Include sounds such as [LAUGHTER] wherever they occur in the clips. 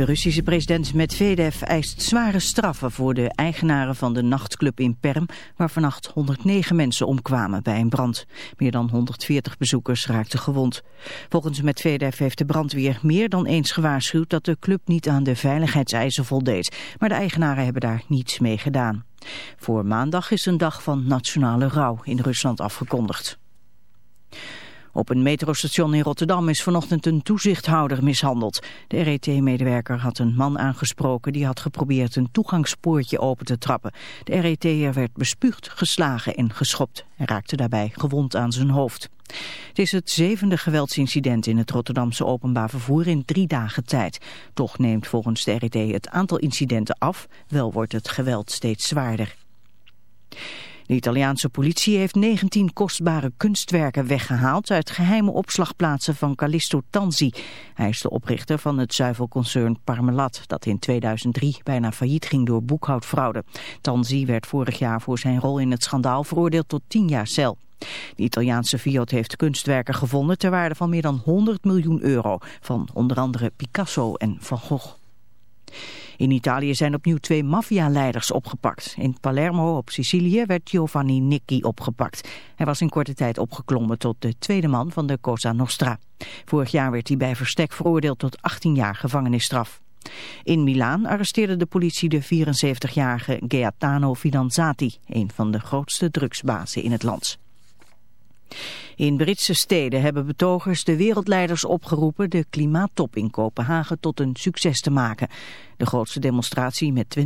De Russische president Medvedev eist zware straffen voor de eigenaren van de nachtclub in Perm, waar vannacht 109 mensen omkwamen bij een brand. Meer dan 140 bezoekers raakten gewond. Volgens Medvedev heeft de brandweer meer dan eens gewaarschuwd dat de club niet aan de veiligheidseisen voldeed, maar de eigenaren hebben daar niets mee gedaan. Voor maandag is een dag van nationale rouw in Rusland afgekondigd. Op een metrostation in Rotterdam is vanochtend een toezichthouder mishandeld. De RET-medewerker had een man aangesproken die had geprobeerd een toegangspoortje open te trappen. De RET'er werd bespuugd, geslagen en geschopt en raakte daarbij gewond aan zijn hoofd. Het is het zevende geweldsincident in het Rotterdamse openbaar vervoer in drie dagen tijd. Toch neemt volgens de RET het aantal incidenten af, wel wordt het geweld steeds zwaarder. De Italiaanse politie heeft 19 kostbare kunstwerken weggehaald uit geheime opslagplaatsen van Callisto Tanzi. Hij is de oprichter van het zuivelconcern Parmalat, dat in 2003 bijna failliet ging door boekhoudfraude. Tanzi werd vorig jaar voor zijn rol in het schandaal veroordeeld tot 10 jaar cel. De Italiaanse Fiat heeft kunstwerken gevonden ter waarde van meer dan 100 miljoen euro, van onder andere Picasso en Van Gogh. In Italië zijn opnieuw twee maffialeiders opgepakt. In Palermo op Sicilië werd Giovanni Nicchi opgepakt. Hij was in korte tijd opgeklommen tot de tweede man van de Cosa Nostra. Vorig jaar werd hij bij verstek veroordeeld tot 18 jaar gevangenisstraf. In Milaan arresteerde de politie de 74-jarige Gaetano Fidanzati, een van de grootste drugsbazen in het land. In Britse steden hebben betogers de wereldleiders opgeroepen de klimaattop in Kopenhagen tot een succes te maken. De grootste demonstratie met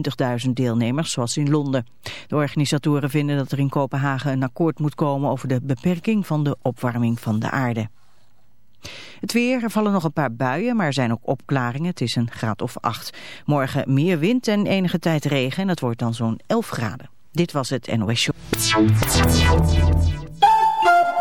20.000 deelnemers zoals in Londen. De organisatoren vinden dat er in Kopenhagen een akkoord moet komen over de beperking van de opwarming van de aarde. Het weer, er vallen nog een paar buien, maar er zijn ook opklaringen. Het is een graad of 8. Morgen meer wind en enige tijd regen en het wordt dan zo'n 11 graden. Dit was het NOS Show.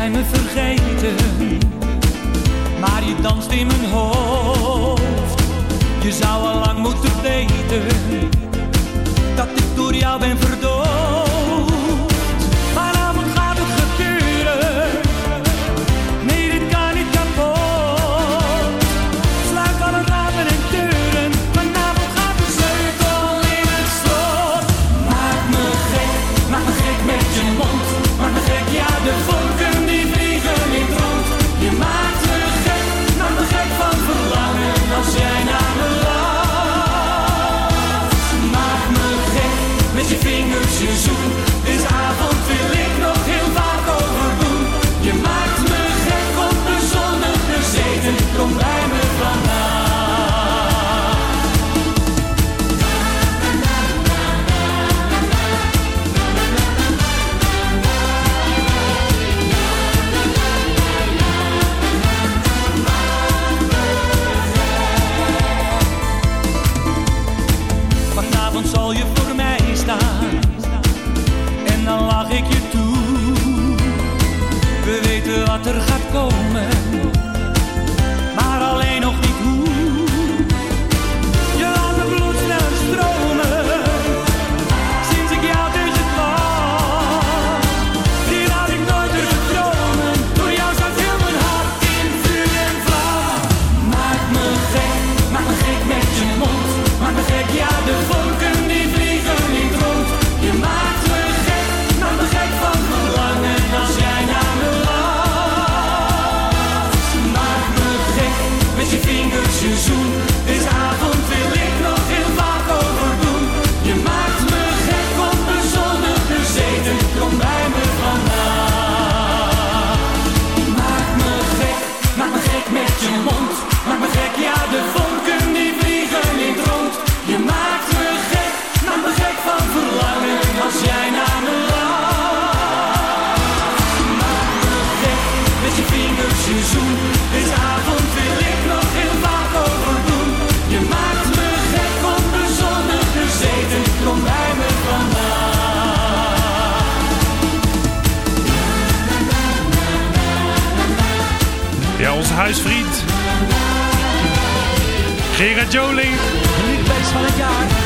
Jij me vergeten. Maar je danst in mijn hoofd. Je zou al lang moeten weten Dat ik door jou ben verdoofd huisvriend. Gerard Joling. Liedbeest van het jaar.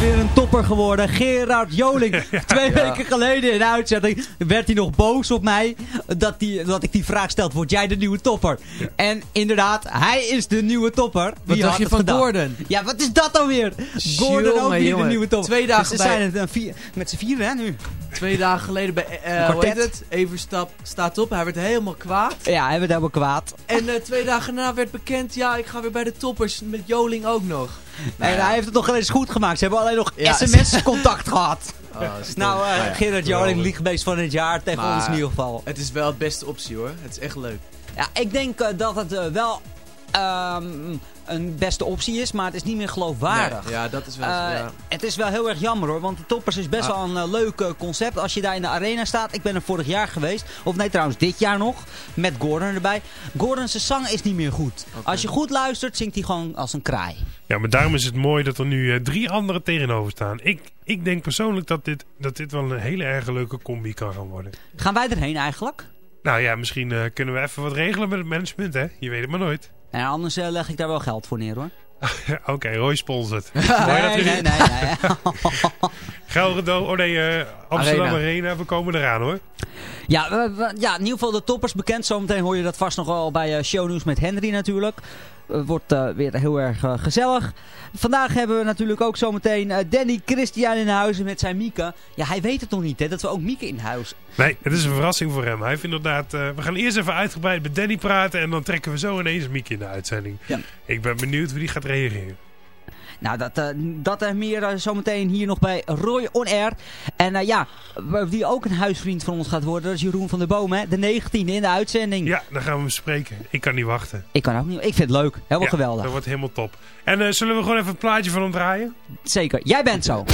Weer een topper geworden. Gerard Joling. [LAUGHS] Twee weken geleden in de uitzending werd hij nog boos op mij. Dat, die, dat ik die vraag stelde, word jij de nieuwe topper? En inderdaad, hij is de nieuwe topper. Wie dacht je van? Gordon? Ja, wat is dat dan weer? Gordon ook weer de nieuwe topper. Twee dagen Dus ze bij- zijn het een vier, met z'n vieren hè nu. Twee dagen geleden bij, eh Een hoe heet het? Everstap staat op. Hij werd helemaal kwaad. Ja, hij werd helemaal kwaad. En eh, twee dagen daarna werd bekend, ja, ik ga weer bij de toppers met Joling ook nog. En hij heeft het nog eens goed gemaakt. Ze hebben alleen nog Ja, sms-contact [LAUGHS] gehad. Oh. Nou, eh, Nou ja, Gerard Joling, liegbeest van het jaar tegen Maar ons in ieder geval. Het is wel het beste optie hoor. Het is echt leuk. Ja, ik denk eh, dat het eh, wel ehm, een beste optie is, maar het is niet meer geloofwaardig. Nee, ja, dat is wel... Eh, ja. Het is wel heel erg jammer hoor, want de Toppers is best Ah. wel een eh, leuk eh, concept. Als je daar in de arena staat, ik ben er vorig jaar geweest, of nee trouwens dit jaar nog, met Gordon erbij. Gordon's zang is niet meer goed. Als je goed luistert, zingt hij gewoon als een kraai. Ja, maar daarom is het mooi dat er nu drie anderen tegenover staan. Ik, ik denk persoonlijk dat dit, dat dit wel een hele erg leuke combi kan gaan worden. Gaan wij erheen eigenlijk? Nou ja, misschien eh, kunnen we even wat regelen met het management, hè? Je weet het maar nooit. En anders eh, leg ik daar wel geld voor neer hoor. [LAUGHS] Oké, Roy sponsort. [LAUGHS] Nee, nee, nee, [LAUGHS] nee. Oh nee, eh, Amsterdam Arena. Arena. we komen eraan hoor. Ja, we- we- ja, in ieder geval de toppers bekend. Zometeen hoor je dat vast nog wel bij eh, Shownieuws met Henry natuurlijk. Het wordt eh, weer heel erg eh, gezellig. Vandaag hebben we natuurlijk ook zometeen eh, Danny Christian in huis met zijn Mieke. Ja, hij weet het nog niet hè, dat we ook Mieke in huis. Nee, het is een verrassing voor hem. Hij heeft inderdaad, eh, we gaan eerst even uitgebreid met Danny praten en dan trekken we zo ineens Mieke in de uitzending. Ja. Ik ben benieuwd hoe die gaat reageren. Nou, dat, eh, dat en meer eh, zometeen hier nog bij Roy On Air. En eh, ja, wie ook een huisvriend van ons gaat worden, dat is Jeroen van der Boom, hè? De 19e in de uitzending. Ja, dan gaan we hem spreken. Ik kan niet wachten. Ik kan ook niet. Ik vind het leuk. Helemaal Ja, geweldig. Dat wordt helemaal top. En zullen we gewoon even een plaatje van hem draaien? Zeker. Jij bent zo.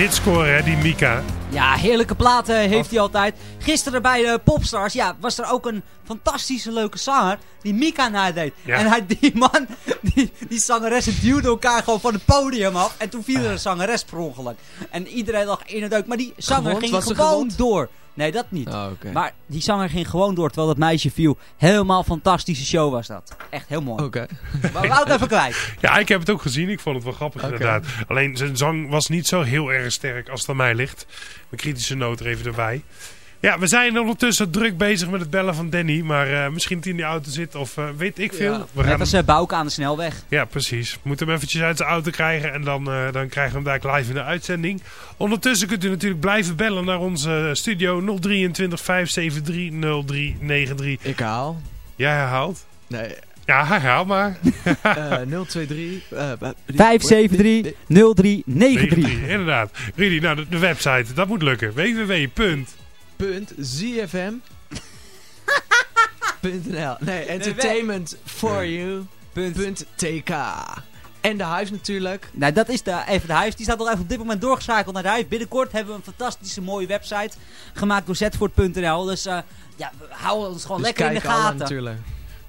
Blijft hits scoren, hè, die Mika. Ja, heerlijke platen heeft hij altijd. Gisteren bij de Popstars ja, was er ook een fantastische leuke zanger die Mika nadeed. Ja. En hij, die man, die, die zangeressen duwden elkaar gewoon van het podium af. En toen viel er een zangeres per ongeluk. En iedereen lag in het deuk. Maar die zanger Gewond? ging gewoon door. Nee, dat niet. Oh. Maar die zanger ging gewoon door terwijl dat meisje viel. Helemaal fantastische show was dat. Echt heel mooi. Oké. [LAUGHS] Maar we houden even kwijt. Ja, ik heb het ook gezien. Ik vond het wel grappig inderdaad. Alleen zijn zang was niet zo heel erg sterk als het aan mij ligt. Mijn kritische noot er even erbij. Ja, we zijn ondertussen druk bezig met het bellen van Danny. Maar eh, misschien dat hij in die auto zit of eh, weet ik veel. Ja. We Net als hem- uh, Bouke aan de snelweg. Ja, precies. We moeten hem eventjes uit zijn auto krijgen. En dan, eh, dan krijgen we hem daar live in de uitzending. Ondertussen kunt u natuurlijk blijven bellen naar onze studio 023 573 0393. Ik haal. Jij herhaalt? Nee. Ja, herhaal maar. [LAUGHS] eh 023. eh, eh, 573 0393. 93, inderdaad. Rudy, nou de, de website, dat moet lukken. www.zfm.nl [LAUGHS] Nee, entertainment for you. .tk. En de huis natuurlijk. Nou, dat is de, even de huis. Die staat al even op dit moment doorgeschakeld naar de huis. Binnenkort hebben we een fantastische mooie website gemaakt door Zetvoort.nl. Dus eh, ja, we houden ons gewoon Dus lekker in de gaten. natuurlijk.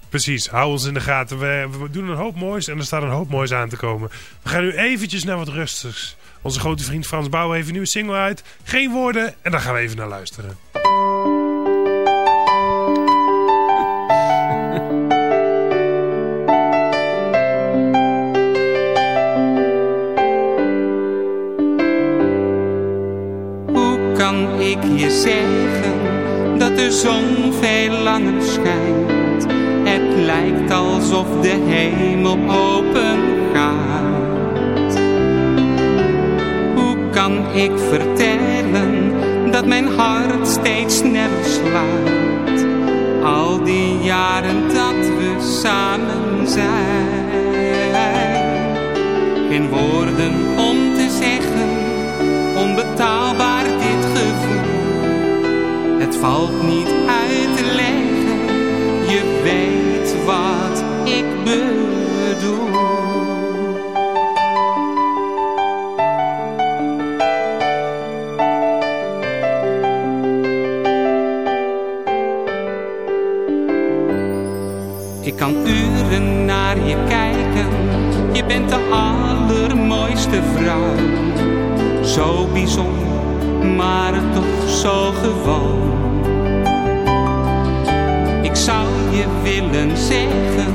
Precies, hou ons in de gaten. We, we doen een hoop moois en er staat een hoop moois aan te komen. We gaan nu eventjes naar wat rustigs. Onze grote vriend Frans Bouw heeft een nieuwe single uit. Geen woorden en daar gaan we even naar luisteren. Hoe kan ik je zeggen dat de zon veel langer schijnt? Het lijkt alsof de hemel open gaat. Ik vertellen dat mijn hart steeds sneller slaat? Al die jaren dat we samen zijn. Geen woorden om te zeggen onbetaalbaar dit gevoel. Het valt niet uit te leggen, je weet wat ik bedoel. Allermooiste vrouw. Zo bijzonder, maar toch zo gewoon. Ik zou je willen zeggen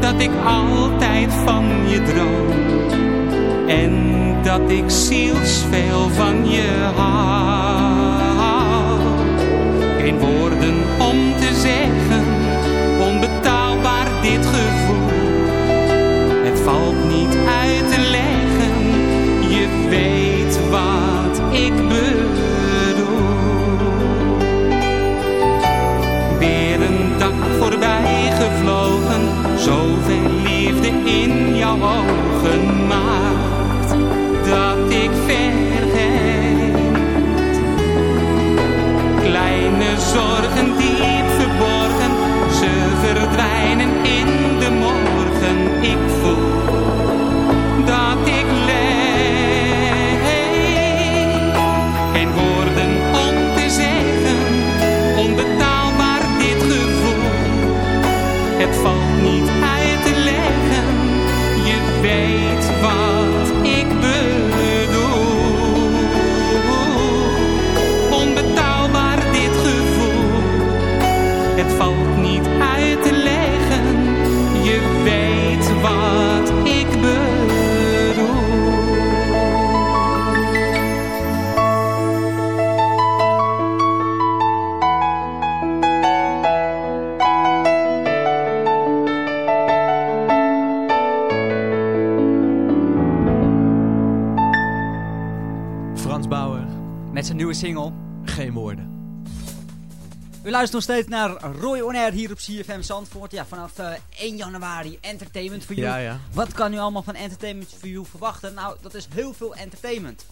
dat ik altijd van je droom. En dat ik zielsveel van je luistert nog steeds naar Roy On Air hier op CFM Zandvoort. Ja, vanaf eh, 1 januari Entertainment for You. Ja, ja. Wat kan u allemaal van Entertainment for You verwachten? Nou, dat is heel veel entertainment.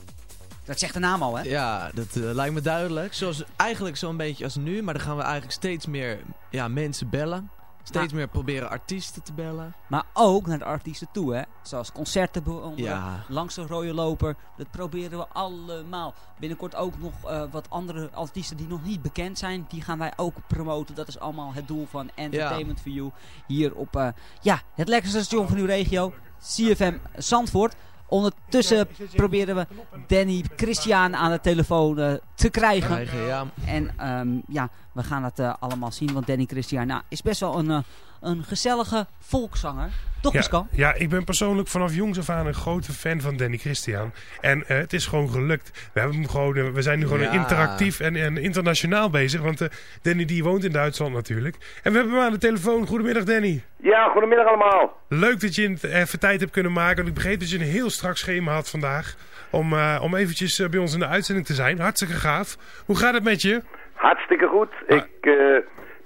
Dat zegt de naam al, hè? Ja, dat eh, lijkt me duidelijk. Zoals, eigenlijk zo'n beetje als nu, maar dan gaan we eigenlijk steeds meer ja, mensen bellen. Steeds meer proberen artiesten te bellen. Maar ook naar de artiesten toe, hè. Zoals concerten bewonderen, Ja. langs de rode loper. Dat proberen we allemaal. Binnenkort ook nog eh, wat andere artiesten die nog niet bekend zijn. Die gaan wij ook promoten. Dat is allemaal het doel van Entertainment for You. Hier op eh, ja, het lekkerste station van uw regio. CFM Zandvoort. Ondertussen proberen we Danny Christian aan de telefoon eh, te krijgen. Krijgen, ja. En ehm, ja, we gaan het eh, allemaal zien. Want Danny Christian nou, is best wel een, eh, een gezellige volkszanger. Toch, ja, Pascal? ja, ik ben persoonlijk vanaf jongs af aan een grote fan van Danny Christian. En eh, het is gewoon gelukt. We, hebben hem gewoon, eh, we zijn nu gewoon Ja. interactief en, en internationaal bezig. Want eh, Danny die woont in Duitsland natuurlijk. En we hebben hem aan de telefoon. Goedemiddag Danny. Ja, goedemiddag allemaal. Leuk dat je het even tijd hebt kunnen maken. Want ik begreep dat je een heel strak schema had vandaag. Om, eh, om eventjes bij ons in de uitzending te zijn. Hartstikke gaaf. Hoe gaat het met je? Hartstikke goed. Ah. Ik eh,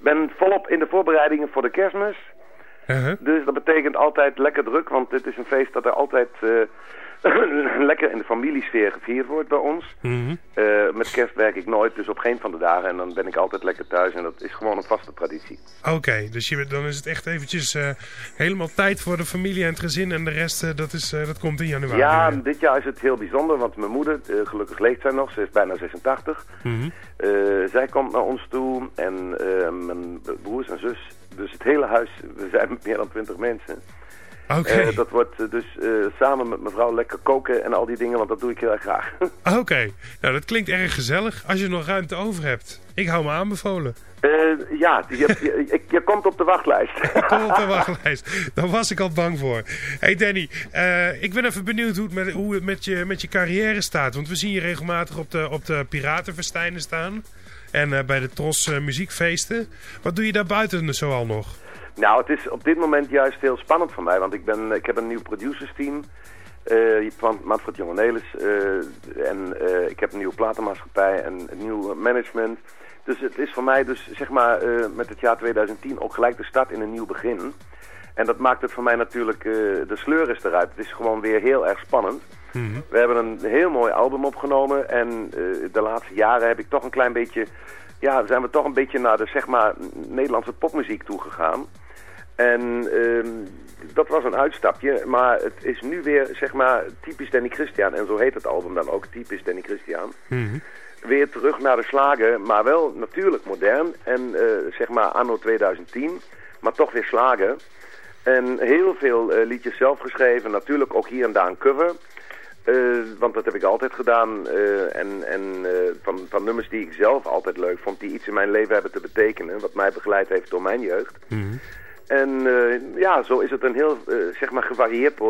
ben volop in de voorbereidingen voor de kerstmis. Uh-huh. Dus dat betekent altijd lekker druk, want dit is een feest dat er altijd eh, [LAUGHS] lekker in de familiesfeer gevierd wordt bij ons. Mhm. Eh, met kerst werk ik nooit, dus op geen van de dagen. En dan ben ik altijd lekker thuis en dat is gewoon een vaste traditie. Oké, dus je, dan is het echt eventjes eh, helemaal tijd voor de familie en het gezin. En de rest, eh, dat, is, dat komt in januari. Ja, dit jaar is het heel bijzonder, want mijn moeder, gelukkig leeft zij nog, ze is bijna 86. Mhm. Zij komt naar ons toe en mijn broers en zus. Dus het hele huis, we zijn [LAUGHS] meer dan 20 mensen. Oké. Eh, dat wordt eh, dus eh, samen met mevrouw lekker koken en al die dingen, want dat doe ik heel erg graag. [LAUGHS] Oké, nou dat klinkt erg gezellig als je nog ruimte over hebt. Ik hou me aanbevolen. Ja, je, [LAUGHS] je, komt op de wachtlijst. Kom op de wachtlijst. Daar was ik al bang voor. hey Danny, ik ben even benieuwd hoe het, met, hoe het met, je, met je carrière staat. Want we zien je regelmatig op de, op de Piratenfestijnen staan. En bij de Tros muziekfeesten. Wat doe je daar buiten zoal nog? Nou, het is op dit moment juist heel spannend voor mij, want ik, ben, ik heb een nieuw producersteam eh, van Manfred Jongenelis. eh en eh, ik heb een nieuwe platenmaatschappij en een nieuw management. Dus het is voor mij dus, zeg maar, met het jaar 2010 ook gelijk de start in een nieuw begin. En dat maakt het voor mij natuurlijk, de sleur is eruit. Het is gewoon weer heel erg spannend. We hebben een heel mooi album opgenomen en de laatste jaren heb ik toch een klein beetje, ja, zijn we toch een beetje naar de zeg maar Nederlandse popmuziek toegegaan. En ehm, dat was een uitstapje, maar het is nu weer zeg maar typisch Danny Christian en zo heet het album dan ook, typisch Danny Christian. Weer terug naar de slagen, maar wel natuurlijk modern en eh, zeg maar anno 2010, maar toch weer slagen. En heel veel eh, liedjes zelf geschreven, natuurlijk ook hier en daar een cover. Eh, want dat heb ik altijd gedaan. en en van, van nummers die ik zelf altijd leuk vond, die iets in mijn leven hebben te betekenen. Wat mij begeleid heeft door mijn jeugd. En eh, ja, zo is het een heel, eh, zeg maar, gevarieerd eh,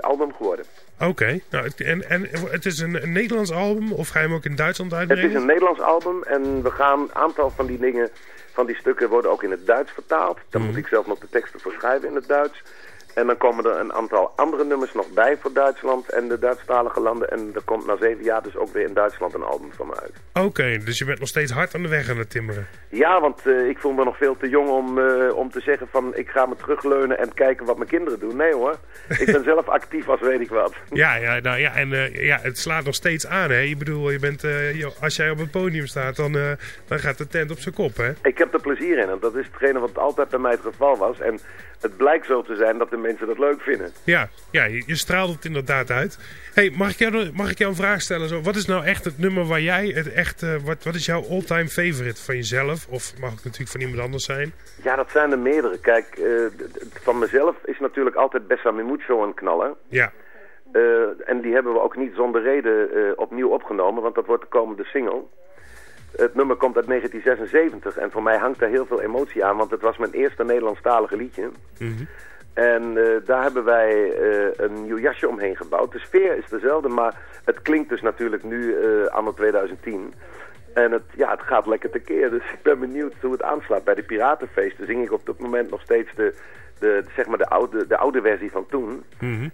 album geworden. Oké, nou, het- en, en het is een, een Nederlands album of ga je hem ook in Duitsland Het uitbrengen? is een Nederlands album en we gaan een aantal van die dingen, van die stukken worden ook in het Duits vertaald. Dan moet ik zelf nog de teksten voor schrijven in het Duits. En dan komen er een aantal andere nummers nog bij voor Duitsland en de Duitsstalige landen. En er komt na zeven jaar dus ook weer in Duitsland een album van me uit. Oké, dus je bent nog steeds hard aan de weg aan het timmeren. Ja, want eh, ik voel me nog veel te jong om, eh, om te zeggen van ik ga me terugleunen en kijken wat mijn kinderen doen. Nee hoor, [LAUGHS] ik ben zelf actief als weet ik wat. Ja, ja, nou, ja en eh, ja, het slaat nog steeds aan. Hè? Ik bedoel, je bent, als jij op het podium staat, dan, dan gaat de tent op zijn kop. Hè? Ik heb er plezier in en dat is hetgene wat altijd bij mij het geval was. En het blijkt zo te zijn dat de mensen dat leuk vinden. Ja, ja je, je straalt het inderdaad uit. Hey, mag, ik jou, mag ik jou een vraag stellen? Zo, wat is nou echt het nummer waar jij het echt... eh, wat, wat is jouw all-time favorite van jezelf? Of mag het natuurlijk van iemand anders zijn? Ja, dat zijn er meerdere. Kijk, eh, van mezelf is natuurlijk altijd Bessa Mi Mucho een knaller. Ja. Eh, en die hebben we ook niet zonder reden opnieuw opgenomen, want dat wordt de komende single. Het nummer komt uit 1976 en voor mij hangt daar heel veel emotie aan, want het was mijn eerste Nederlandstalige liedje. En eh, daar hebben wij eh, een nieuw jasje omheen gebouwd. De sfeer is dezelfde, maar het klinkt dus natuurlijk nu eh anno 2010. En het, ja, het gaat lekker tekeer, dus [LAUGHS] ik ben benieuwd hoe het aanslaat. Bij de Piratenfeesten zing ik op dit moment nog steeds de, de, zeg maar de, oude, de oude versie van toen.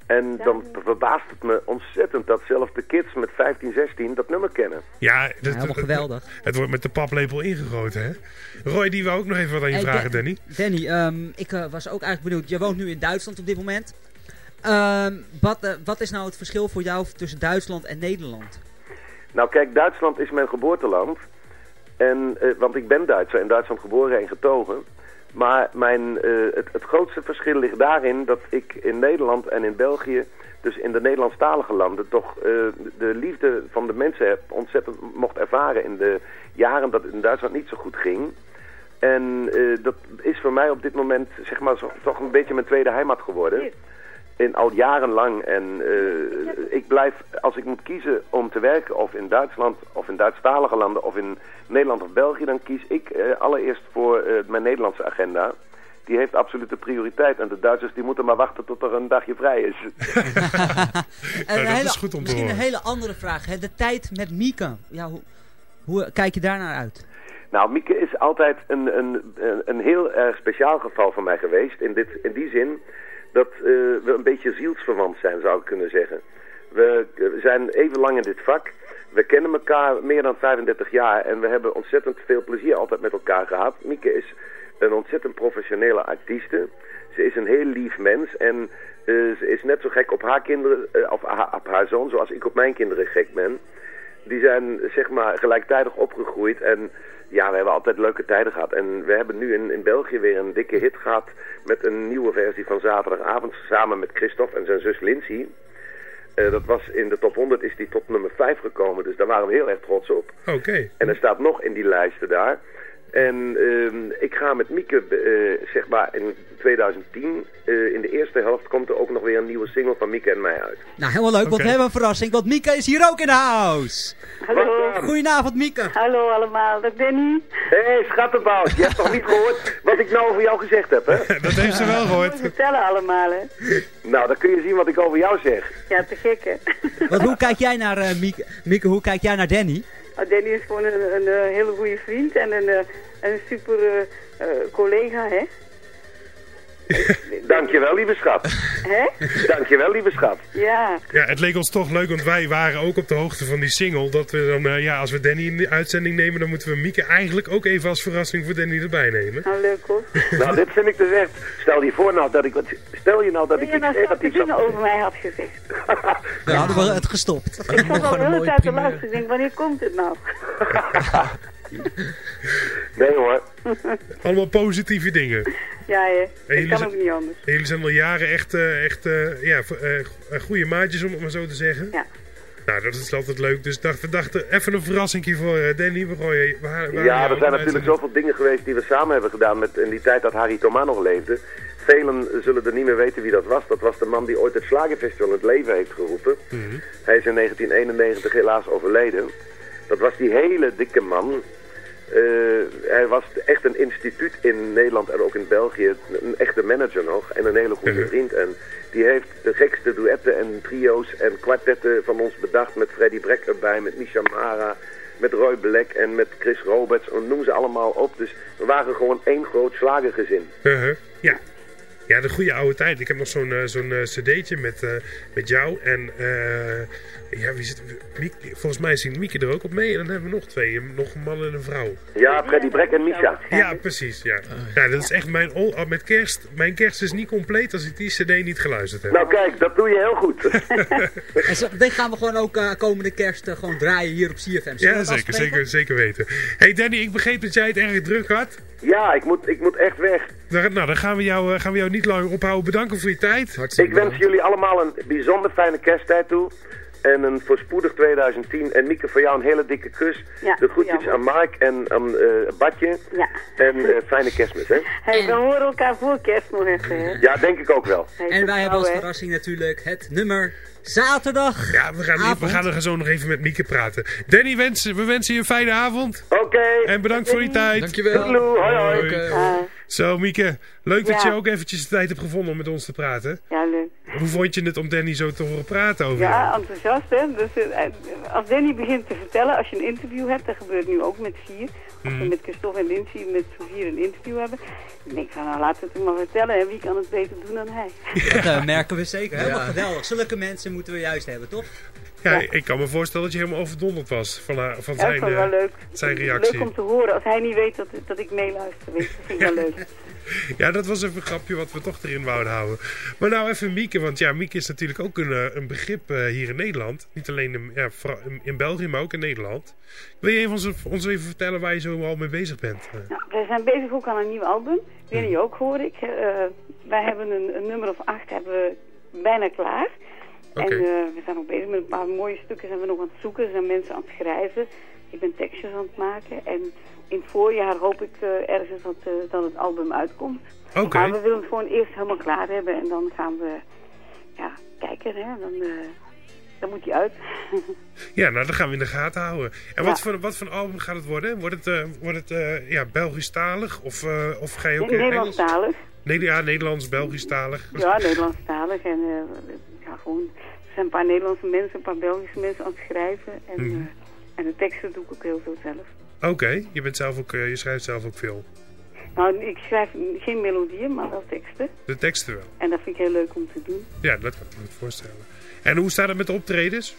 En dan verbaast het me ontzettend dat zelfs de kids met 15, 16 dat nummer kennen. Ja, dat, helemaal geweldig. Het, wordt met de paplepel ingegoten, hè? Roy, die wou ook nog even wat aan je Hey, vragen, Dan- Danny. Danny, ehm, ik eh, was ook eigenlijk benieuwd. Je woont nu in Duitsland op dit moment. Ehm, wat, eh, wat is nou het verschil voor jou tussen Duitsland en Nederland? Nou kijk, Duitsland is mijn geboorteland. En, eh, want ik ben Duitser, in Duitsland geboren en getogen. Maar mijn, eh, het, grootste verschil ligt daarin dat ik in Nederland en in België, dus in de Nederlandstalige landen, toch eh, de liefde van de mensen heb ontzettend mocht ervaren in de jaren dat het in Duitsland niet zo goed ging. En eh, dat is voor mij op dit moment zeg maar zo, toch een beetje mijn tweede heimat geworden. In al jarenlang. En eh, ik blijf, als ik moet kiezen om te werken of in Duitsland of in Duitsstalige landen of in Nederland of België, dan kies ik eh, allereerst voor eh, mijn Nederlandse agenda. Die heeft absolute prioriteit. En de Duitsers die moeten maar wachten tot er een dagje vrij is. [LAUGHS] En dat hele, is goed om te misschien horen. een hele andere vraag. Hè? De tijd met Mieke. Ja, hoe, hoe kijk je daar naar uit? Nou, Mieke is altijd een, een, een- een heel erg speciaal geval van mij geweest. In, dit, in die zin dat eh, we een beetje zielsverwant zijn, zou ik kunnen zeggen. We eh, zijn even lang in dit vak. We kennen elkaar meer dan 35 jaar en we hebben ontzettend veel plezier altijd met elkaar gehad. Mieke is een ontzettend professionele artieste. Ze is een heel lief mens en eh, ze is net zo gek op haar kinderen, of op haar zoon, zoals ik op mijn kinderen gek ben die zijn zeg maar gelijktijdig opgegroeid en ja, we hebben altijd leuke tijden gehad. En we hebben nu in, in België weer een dikke hit gehad met een nieuwe versie van zaterdagavond samen met Christophe en zijn zus Lindsay. Eh, dat was in de top 100 is die tot nummer 5 gekomen, dus daar waren we heel erg trots op. Oké. En er staat nog in die lijsten daar. En ehm, ik ga met Mieke, eh, zeg maar in 2010, eh, in de eerste helft komt er ook nog weer een nieuwe single van Mieke en mij uit. Nou, helemaal leuk, want we hebben een verrassing. Want Mieke is hier ook in de house. Hallo. Goedenavond, Mieke. Hallo allemaal, dat ben ik. Hé, hey, schattenbout, je hebt toch niet gehoord wat ik nou over jou gezegd heb, hè? [LAUGHS] Dat heeft ze wel gehoord. Vertellen allemaal, hè. Nou, dan kun je zien wat ik over jou zeg. Ja, te gek, hè. Want hoe kijk jij naar eh, Mieke? Mieke, hoe kijk jij naar Danny? Nou, Danny is gewoon een, een, eh, hele goede vriend en een, eh, een super eh, eh, collega, hè. [LAUGHS] Dankjewel, lieve schat. Hè? Dankjewel, lieve schat. Ja. Ja, het leek ons toch leuk, want wij waren ook op de hoogte van die single. Dat we dan, eh, ja, als we Danny in de uitzending nemen, dan moeten we Mieke eigenlijk ook even als verrassing voor Danny erbij nemen. Nou, leuk hoor. Nou, dit vind ik dus echt... Stel je voor nou dat ik... wat- Stel je nou dat ik iets nou negatiefs had... over mij had gezegd? [LAUGHS] Dan hadden we het gestopt. Ik zat [LAUGHS] al de hele tijd te luisteren. Ik denk, wanneer komt het nou? Nee hoor. Allemaal positieve dingen. Ja, hè. Dat kan zijn- ook niet anders. En jullie zijn al jaren echt, eh, echt eh, ja, eh, goede maatjes, om het maar zo te zeggen. Ja. Nou, dat is altijd leuk. Dus dacht, we dachten, even een verrassingje voor Danny. We gooien, Ja, er zijn natuurlijk zoveel dingen geweest die we samen hebben gedaan met, in die tijd dat Harry Thomas nog leefde. Velen zullen er niet meer weten wie dat was. Dat was de man die ooit het Slagenfestival in het leven heeft geroepen. Mhm. Hij is in 1991 helaas overleden. Dat was die hele dikke man. Eh, hij was echt een instituut in Nederland en ook in België. Een echte manager nog en een hele goede vriend. En die heeft de gekste duetten en trio's en kwartetten van ons bedacht. Met Freddy Breck erbij, met Misha Mara, met Roy Black en met Chris Roberts. En noem ze allemaal op. Dus we waren gewoon één groot slagergezin. Uh-huh. Ja. Ja, de goede oude tijd. Ik heb nog zo'n eh, zo'n eh, cd'tje met, met jou en... ja, wie zit... Miek, volgens mij zingt Mieke er ook op mee. En dan hebben we nog twee. Nog een man en een vrouw. Ja, Freddy Breck en Misha. Ja, precies. Ja. ja, dat is echt mijn... ah, met kerst... Mijn kerst is niet compleet als ik die cd niet geluisterd heb. Nou kijk, dat doe je heel goed. [LAUGHS] En zo, dit gaan we gewoon ook eh, komende kerst eh, gewoon draaien hier op CFM. Zullen Ja, zeker, zeker, zeker weten. hey Danny, ik begreep dat jij het erg druk had. Ja, ik moet, ik moet echt weg. Dan, nou, dan gaan we, jou, eh, gaan we jou niet langer ophouden. Bedanken voor je tijd. Ik wens jullie allemaal een bijzonder fijne kersttijd toe. En een voorspoedig 2010. En Mieke, voor jou een hele dikke kus. Ja, de groetjes aan Mark en aan eh Badje. Ja. En eh, fijne kerstmis, hè? Hey, we horen elkaar voor kerst nog even, hè. Ja, denk ik ook wel. Hey, En wij hebben als verrassing natuurlijk het nummer zaterdag. Ja, we gaan, we gaan er zo nog even met Mieke praten. Danny, wensen, we wensen je een fijne avond. Oké. En bedankt voor je tijd. Dankjewel. Doei, hoi, hoi. Zo, Mieke. Leuk dat Ja. je ook eventjes de tijd hebt gevonden om met ons te praten. ja, leuk. Hoe vond je het om Danny zo te horen praten over jou? Ja, enthousiast, hè. Dus, eh, als Danny begint te vertellen, als je een interview hebt, dat gebeurt nu ook met vier. Als Mhm. we met Christophe en Lindsay met vier een interview hebben. Dan denk ik van, nou, laten we het hem maar vertellen. En wie kan het beter doen dan hij? [LAUGHS] Dat eh, merken we zeker. Helemaal Ja. geweldig. Zulke mensen moeten we juist hebben, toch? Ja, ik kan me voorstellen dat je helemaal overdonderd was van, haar- van Ja, zijn, vond het wel eh, leuk. zijn reactie. Leuk om te horen. Als hij niet weet dat, dat ik meeluister, weet dat vind ik wel leuk. [LAUGHS] Ja, dat was even een grapje wat we toch erin wouden houden. Maar nou even Mieke, want ja, Mieke is natuurlijk ook een, eh, een begrip uh, hier in Nederland. Niet alleen in, ja, in België, maar ook in Nederland. Wil je ons, ons even vertellen waar je zo al mee bezig bent? Nou, we zijn bezig ook aan een nieuw album. Wil je ook, hoor ik. Uh, wij hebben een, een, nummer of acht hebben we bijna klaar. Okay. En we zijn ook bezig met een paar mooie stukken. Zijn we nog aan het zoeken. Zijn mensen aan het schrijven. Ik ben tekstjes aan het maken. En in het voorjaar hoop ik uh, ergens dat, uh, dat het album uitkomt. Okay. Maar we willen het gewoon eerst helemaal klaar hebben. En dan gaan we ja, kijken. Hè? Dan, dan moet hij uit. [LAUGHS] ja, nou, dan gaan we in de gaten houden. En ja. wat, voor, wat voor album gaat het worden? Wordt het, wordt het ja, Belgisch-talig? Of, of ga je ook nee, Nederlandstalig. Nee, ja, Nederlands-Belgisch-talig. Ja, Nederlandstalig. En ja, gewoon, er zijn een paar Nederlandse mensen, een paar Belgische mensen aan het schrijven. En, mm -hmm. en de teksten doe ik ook heel veel zelf. Oké, okay. je, bent zelf ook, uh, je schrijft zelf ook veel. Nou, ik schrijf geen melodieën, maar wel teksten. De teksten wel. En dat vind ik heel leuk om te doen. Ja, dat kan ik me voorstellen. En hoe staat het met de optredens?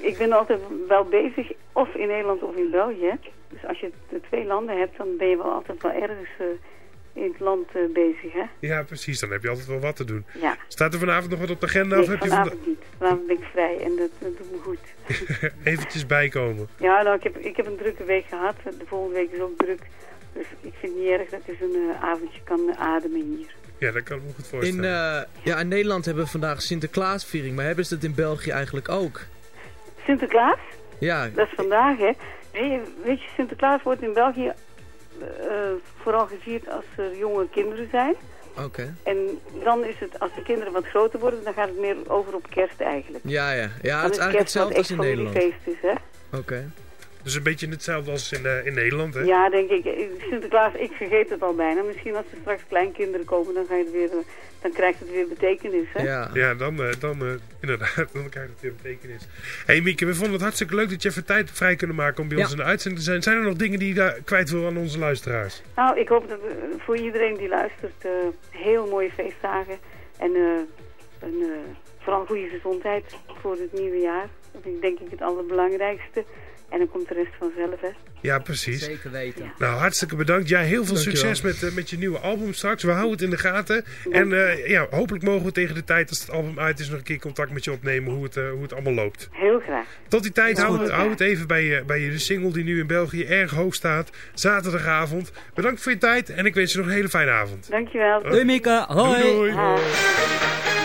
Ik ben altijd wel bezig, of in Nederland of in België. Dus als je de twee landen hebt, dan ben je wel altijd wel ergens uh, in het land uh, bezig, hè? Ja, precies. Dan heb je altijd wel wat te doen. Ja. Staat er vanavond nog wat op de agenda? Nee, of heb vanavond je vanda niet. Vanavond ben ik vrij en dat, dat doet me goed. [LAUGHS] Eventjes bijkomen. Ja, nou, ik, heb, ik heb een drukke week gehad. De volgende week is ook druk. Dus ik vind het niet erg dat ik zo'n uh, avondje kan uh, ademen hier. Ja, dat kan ik me goed voorstellen. In, uh, ja, in Nederland hebben we vandaag Sinterklaasviering. Maar hebben ze dat in België eigenlijk ook? Sinterklaas? Ja. Dat is vandaag, hè. Weet je, weet je Sinterklaas wordt in België vooral gevierd als er jonge kinderen zijn. Oké. Okay. En dan is het, als de kinderen wat groter worden, dan gaat het meer over op kerst eigenlijk. Ja, ja. Ja, het is eigenlijk hetzelfde als in Nederland. feest is, hè. Oké. Okay. Dus een beetje hetzelfde als in, uh, in Nederland, hè? Ja, denk ik. Sinterklaas, ik vergeet het al bijna. Misschien als er straks kleinkinderen komen, dan, ga je het weer, dan krijgt het weer betekenis, hè? Ja, ja dan, uh, dan uh, [LAUGHS] inderdaad, dan krijgt het weer betekenis. Hé hey, Mieke, we vonden het hartstikke leuk dat je even tijd vrij kunnen maken om bij ja. ons in de uitzending te zijn. Zijn er nog dingen die je daar kwijt wil aan onze luisteraars? Nou, ik hoop dat voor iedereen die luistert heel mooie feestdagen. En een, vooral goede gezondheid voor het nieuwe jaar. Dat is denk ik het allerbelangrijkste. En dan komt de rest vanzelf, hè? Ja, precies. Zeker weten. Nou, hartstikke bedankt. Jij heel veel Dankjewel. succes met, uh, met je nieuwe album straks. We houden het in de gaten. En uh, ja, hopelijk mogen we tegen de tijd, als het album uit is, nog een keer contact met je opnemen hoe het, uh, hoe het allemaal loopt. Heel graag. Tot die tijd, hou het, hou het even bij je, bij je de single die nu in België erg hoog staat. Zaterdagavond. Bedankt voor je tijd en ik wens je nog een hele fijne avond. Dankjewel. Doei Mieke. Hoi. Doei. doei. Hoi.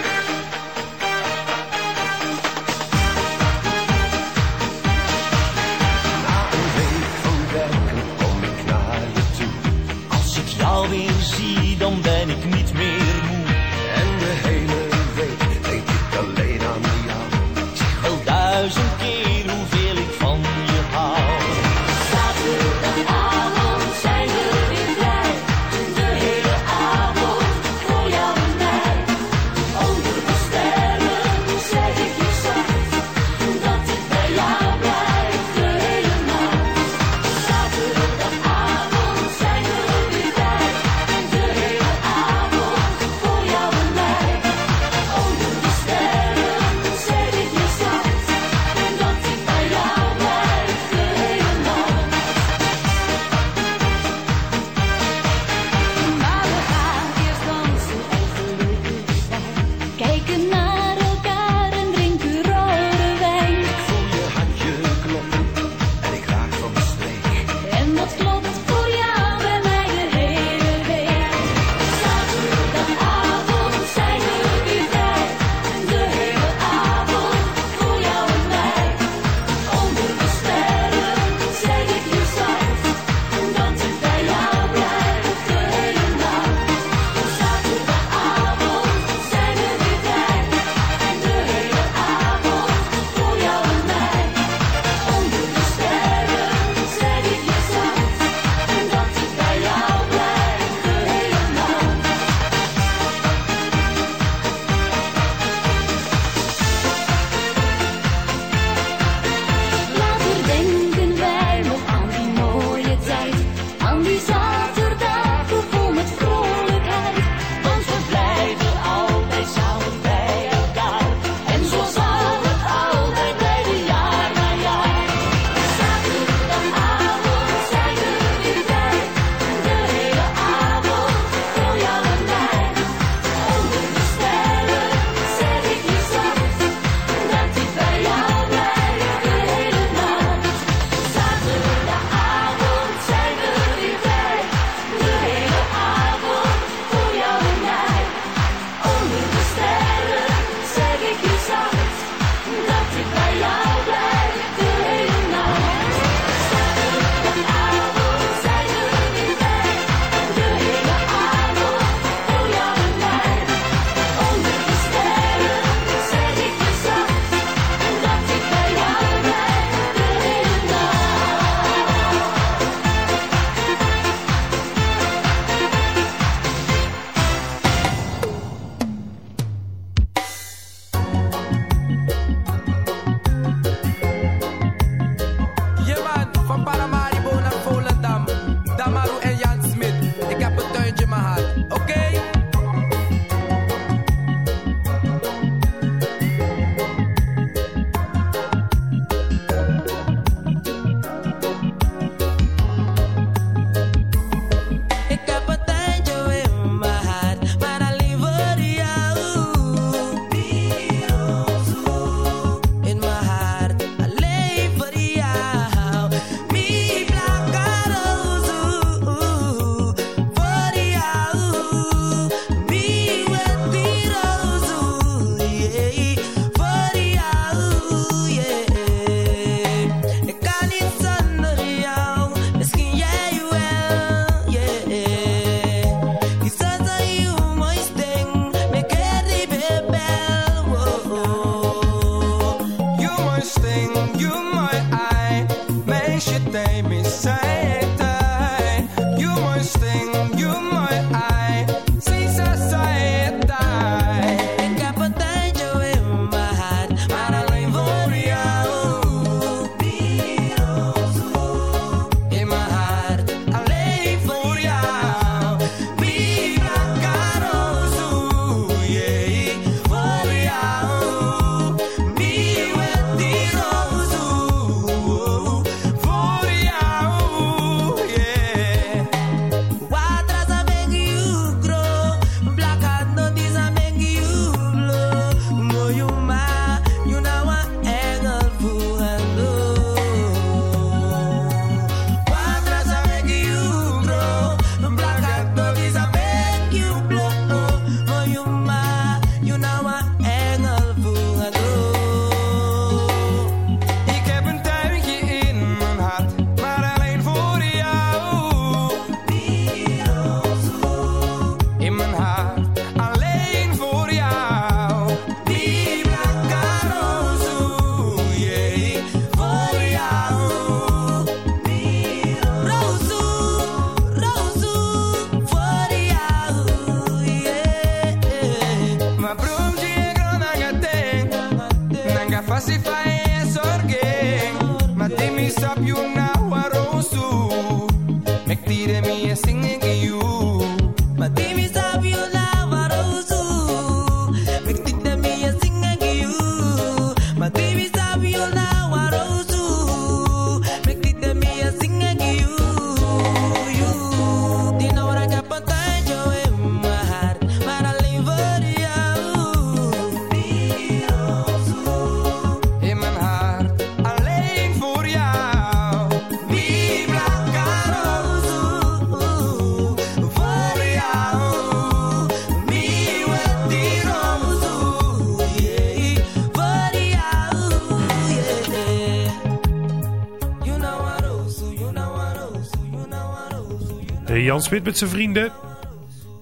Jan Smit met zijn vrienden.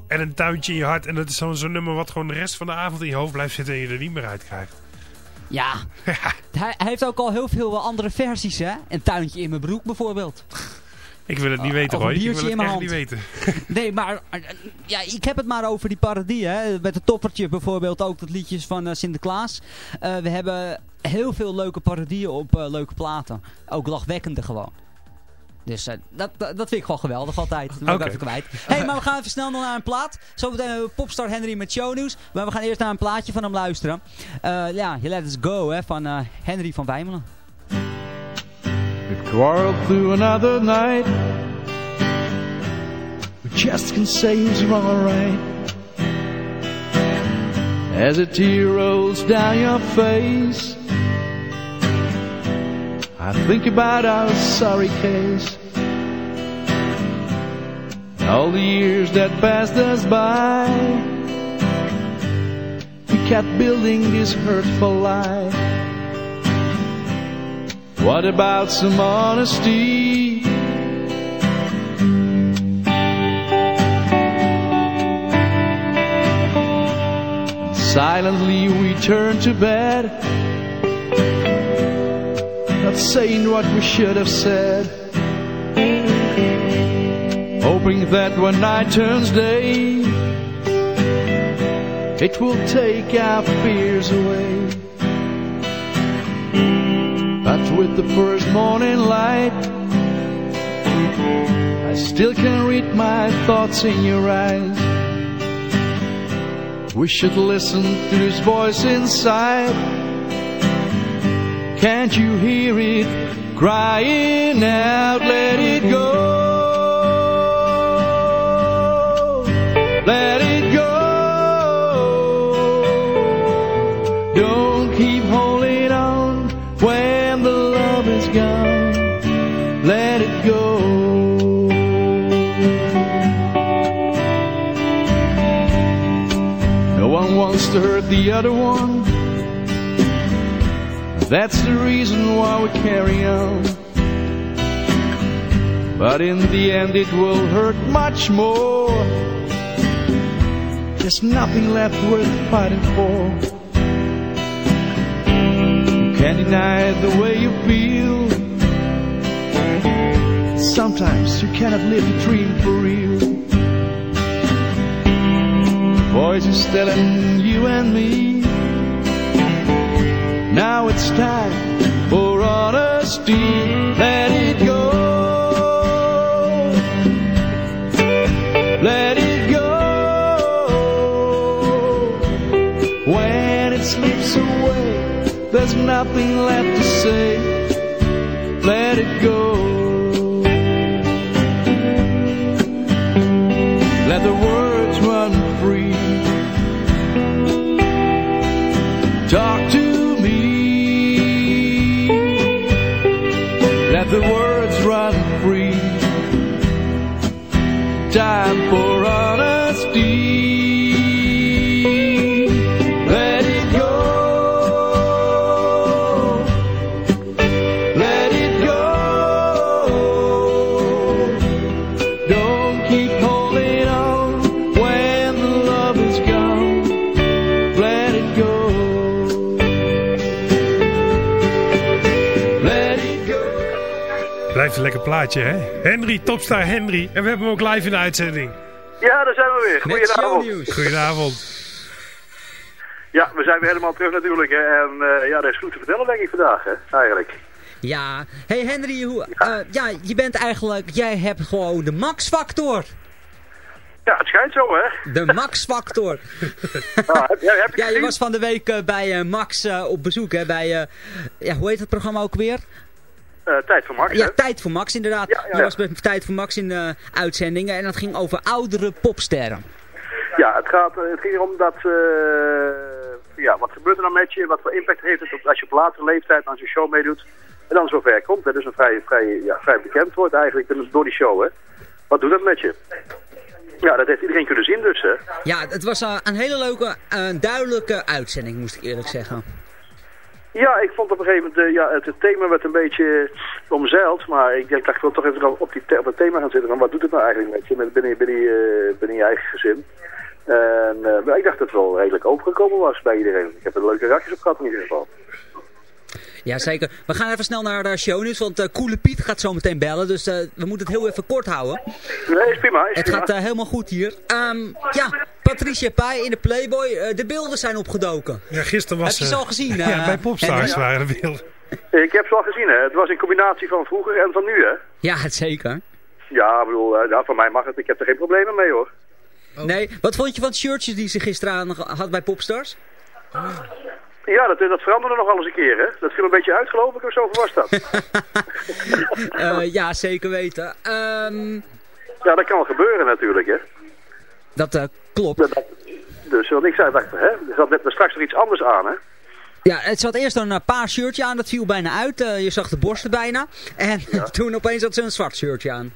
En een tuintje in je hart. En dat is zo'n zo nummer wat gewoon de rest van de avond in je hoofd blijft zitten en je er niet meer uit krijgt. Ja, [LAUGHS] hij, heeft ook al heel veel andere versies, hè? Een tuintje in mijn broek bijvoorbeeld. Ik wil het niet weten, hoor. Ik wil het echt niet weten. [LAUGHS] nee, maar ja, ik heb het maar over die parodie, hè. Met het toppertje bijvoorbeeld, ook dat liedjes van uh, Sinterklaas. Uh, we hebben heel veel leuke parodieën op uh, leuke platen. Ook lachwekkende gewoon. Dus uh, dat, dat vind ik gewoon geweldig altijd. Dat okay. even kwijt. hey, maar we gaan even snel nog naar een plaat. Zometeen hebben we Popstar Henry met shownieuws. Maar we gaan eerst naar een plaatje van hem luisteren. Uh, ja, You Let Us Go hè, van uh, Henry van Wijmelen. We've quarreled through another night We just can say who's wrong or right As a tear rolls down your face I think about our sorry case. All the years that passed us by. We kept building this hurtful life. What about some honesty? Silently we turned to bed saying what we should have said. Hoping that when night turns day, it will take our fears away. But with the first morning light, I still can read my thoughts in your eyes. We should listen to this voice inside can't you hear it crying out? Let it go. Let it go. Don't keep holding on when the love is gone. Let it go. No one wants to hurt the other one. That's the reason why we carry on. But in the end it will hurt much more. There's nothing left worth fighting for. You can't deny the way you feel. sometimes you cannot live the dream for real. Voices telling you and me. Now it's time for honesty. Let it go. Let it go. When it slips away, there's nothing left to say. Let it go. Let the words plaatje, hè? Henry, topstar Henry. En we hebben hem ook live in de uitzending. Ja, daar zijn we weer. Goedenavond. Goedenavond. Ja, we zijn weer helemaal terug natuurlijk. Hè. En eh, ja, dat is goed te vertellen denk ik vandaag, hè, eigenlijk. Ja, hey Henry, hoe, eh, ja, je bent eigenlijk, jij hebt gewoon de max-factor. Ja, het schijnt zo, hè? De max-factor. [LAUGHS] Ah, heb, heb ja, je was van de week eh, bij eh, Max op bezoek, hè, bij, eh, ja, hoe heet het programma ook weer? Eh, tijd voor Max, Ja, hè? Tijd voor Max inderdaad. ja, was bij Tijd voor Max in de uitzendingen en dat ging over oudere popsterren. Ja, het, gaat, eh, het ging erom dat... eh, ja, wat gebeurt er dan met je? Wat voor impact heeft het op, als je op latere leeftijd aan zo'n show meedoet? En dan zover komt. Hè? Dus een vrij, vrij, ja, vrij bekend wordt eigenlijk door die show, hè? Wat doet dat met je? Ja, dat heeft iedereen kunnen zien dus, hè? Ja, het was een hele leuke, eh, duidelijke uitzending, moest ik eerlijk zeggen. Ja, ik vond op een gegeven moment, eh, ja, het, thema werd een beetje omzeild, maar ik dacht, ik wil toch even op, die op het thema gaan zitten van wat doet het nou eigenlijk met je met, binnen, je, binnen je eigen gezin. En eh, ik dacht dat het wel redelijk overgekomen was bij iedereen. Ik heb er leuke reacties op gehad in ieder geval. Ja, zeker. We gaan even snel naar de shownieuws, want eh Koele Piet gaat zo meteen bellen, dus eh, we moeten het heel even kort houden. Nee, is prima. Is Het prima. gaat eh, helemaal goed hier. Ehm, ja, Patricia Pai in de Playboy, eh, de beelden zijn opgedoken. Ja, gisteren was Heb je ze al gezien? [LAUGHS] ja, eh, bij Popstars waren de beelden. Ik heb ze al gezien, hè. Het was een combinatie van vroeger en van nu, hè. Ja, het zeker. Ja, ik bedoel, ja, van mij mag het. Ik heb er geen problemen mee, hoor. Nee, wat vond je van het shirtje die ze gisteren aan had bij Popstars? Ja, dat, dat veranderde nog wel eens een keer, hè. Dat viel een beetje uit, geloof ik, of zo was dat. [LAUGHS] Eh, ja, zeker weten. Ehm, ja, dat kan gebeuren natuurlijk, hè. dat eh, klopt. Dus wat ik zei, dacht, hè, er zat net straks nog iets anders aan, hè. Ja, het zat eerst een eh, paar shirtje aan, dat viel bijna uit. Je zag de borsten bijna. En [LAUGHS] toen opeens had ze een zwart shirtje aan.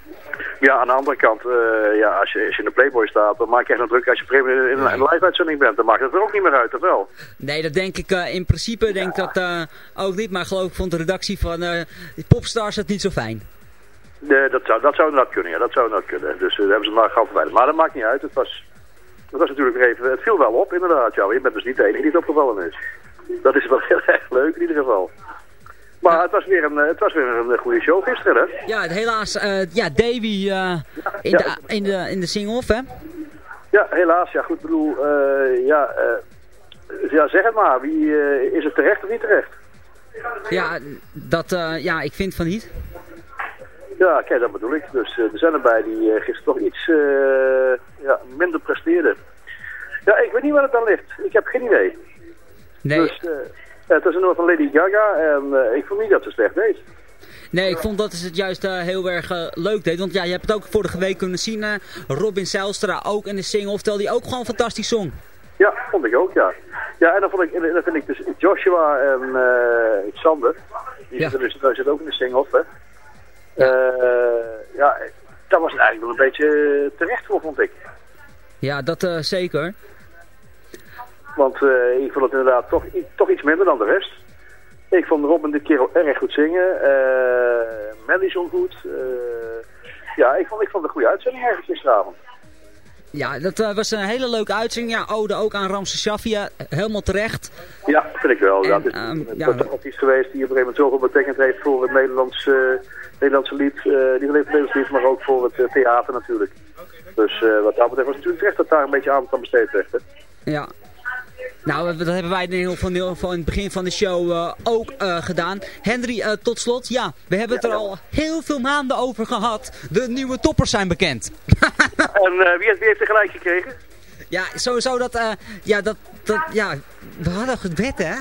Ja, aan de andere kant, eh, ja, als, je, als je in de Playboy staat, dan maak je echt een druk als je in een, in een live-uitzending bent. Dan maakt het er ook niet meer uit, of wel? Nee, dat denk ik eh, in principe denk dat eh, ook niet. Maar geloof ik vond de redactie van Popstars het niet zo fijn. Nee, dat zou, dat zou inderdaad kunnen, ja, dat zou inderdaad kunnen. Dus daar hebben ze maar gauw verwijderd. Maar dat maakt niet uit, het was, het was natuurlijk weer even, het viel wel op inderdaad, ja. Je bent dus niet de enige die het opgevallen is. Dat is wel [LAUGHS] heel erg leuk in ieder geval. Maar het was weer een, eh, het was weer een goede show gisteren, hè? Ja, helaas, eh, ja, Davy eh, in, de, in, de, in de sing-off, hè? Ja, helaas. Ja, goed, ik bedoel, eh, ja, eh, ja, zeg het maar. Wie, eh, is het terecht of niet terecht? Ja, dat, eh, ja, ik vind van niet. Ja, kijk, dat bedoel ik. Dus eh, er zijn erbij die eh, gisteren toch iets eh, ja, minder presteerden. Ja, ik weet niet waar het aan ligt. Ik heb geen idee. Nee. Dus, eh, het is een nummer van Lady Gaga en eh, ik vond niet dat ze slecht deed. Nee, ik vond dat ze het juist eh, heel erg eh, leuk deed. Want ja, je hebt het ook vorige week kunnen zien. eh, Robin Zijlstra ook in de sing-off, terwijl die ook gewoon fantastisch zong. Ja, vond ik ook, ja. Ja, en dan, vond ik, en dan vind ik dus Joshua en eh Sander, die Ja. zitten dus zitten ook in de sing-off, hè. Eh, ja, dat was eigenlijk wel een beetje terecht voor, vond ik. Ja, dat eh, zeker. Want eh, ik vond het inderdaad toch, toch iets minder dan de rest. Ik vond Robin dit keer erg goed zingen. eh Madison goed. eh, ja, ik vond, ik vond het een goede uitzending eigenlijk gisteravond. Ja, dat was een hele leuke uitzending. Ja, ode ook aan Ramse Shafia. Helemaal terecht. Ja, vind ik wel. En, ja, het is een ja, artiest geweest die op een gegeven moment zoveel betekend heeft voor het Nederlands, Nederlandse lied. niet alleen het Nederlands lied, maar ook voor het theater natuurlijk. Dus wat dat betreft was het natuurlijk terecht dat daar een beetje aandacht aan besteed werd. Hè? Ja. Nou, dat hebben wij in, ieder geval- in het begin van de show eh, ook eh, gedaan. Henry, eh, tot slot, ja, we hebben het er al heel veel maanden over gehad. De nieuwe toppers zijn bekend. [LAUGHS] En eh, wie, heeft, wie heeft er gelijk gekregen? Ja, sowieso dat, eh, ja, dat, dat, ja, we hadden gewet, hè?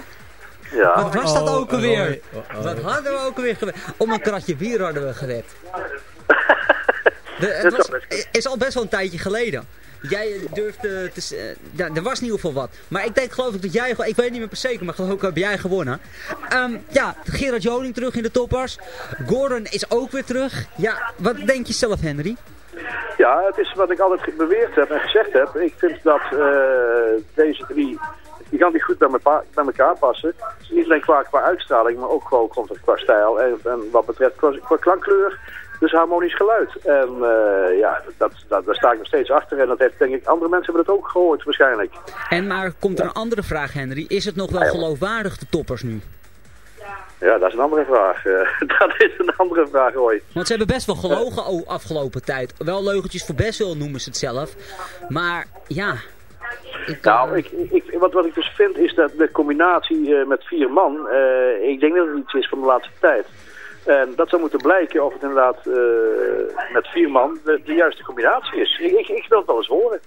Ja. Wat was dat Oh, ook alweer? oh, oh. Wat hadden we ook alweer gewet? Om een kratje bier hadden we gewet. [LAUGHS] De, het was, is al best wel een tijdje geleden. Jij durfde te... eh, ja, er was in ieder geval wat. Maar ik denk geloof ik dat jij... Ik weet niet meer per zeker, maar geloof ik heb jij gewonnen. Ehm, ja, Gerard Joling terug in de toppers. Gordon is ook weer terug. Ja, wat denk je zelf, Henry? Ja, het is wat ik altijd beweerd heb en gezegd heb. Ik vind dat eh, deze drie gigantisch goed bij, elkaar- bij elkaar passen. Niet alleen qua, qua uitstraling, maar ook qua stijl. En, en wat betreft qua, qua klankkleur, dus harmonisch geluid. En eh, ja, dat, dat, daar sta ik nog steeds achter. En dat heeft, denk ik, andere mensen hebben dat ook gehoord waarschijnlijk. En maar komt er een andere vraag, Henry. Is het nog wel geloofwaardig, de toppers nu? Ja, dat is een andere vraag. [LAUGHS] Eh, dat is een andere vraag, Roy. Want ze hebben best wel gelogen o- afgelopen tijd. Wel leugentjes voor best wel noemen ze het zelf. Maar ja... Ik, Nou, ik, ik, wat, wat ik dus vind is dat de combinatie eh, met vier man, eh, ik denk dat het iets is van de laatste tijd. En dat zou moeten blijken of het inderdaad eh, met vier man de, de juiste combinatie is. Ik, ik, ik wil het wel eens horen.